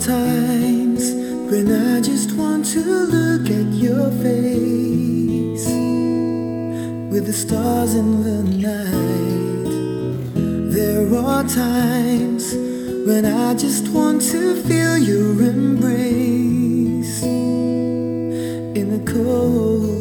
times when I just want to look at your face with the stars in the night. There are times when I just want to feel your embrace in the cold.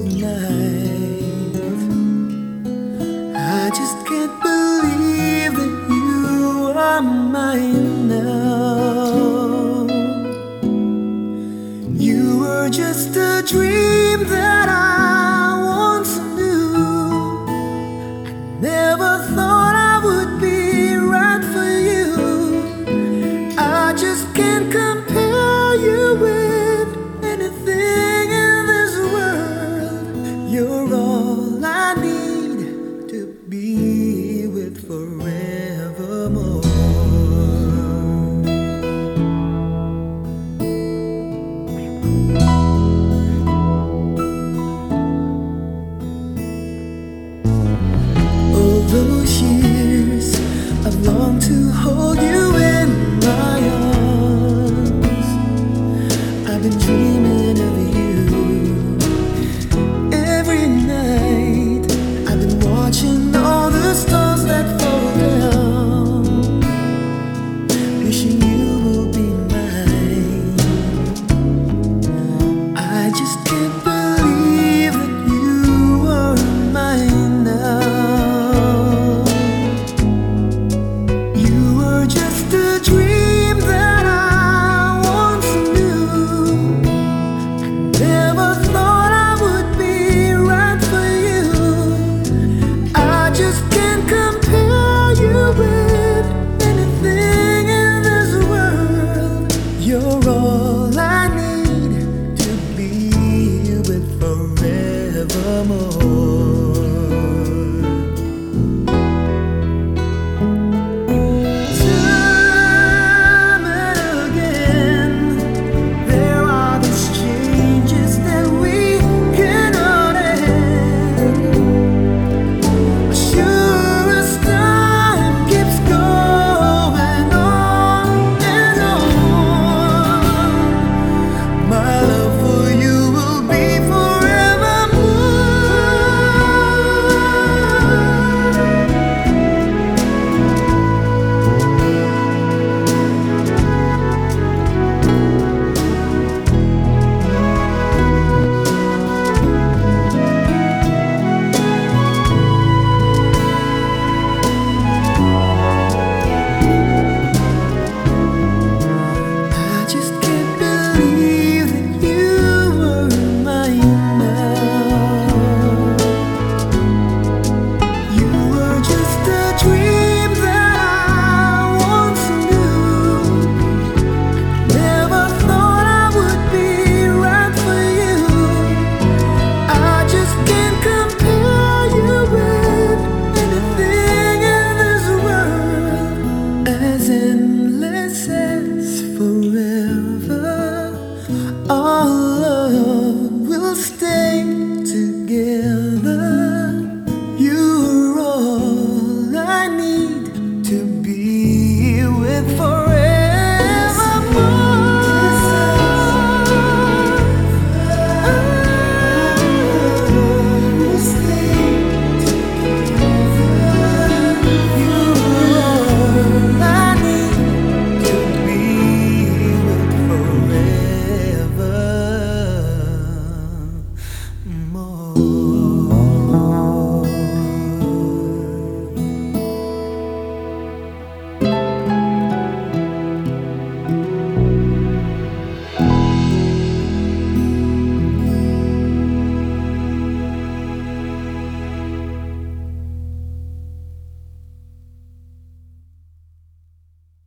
just a dream that I the truth.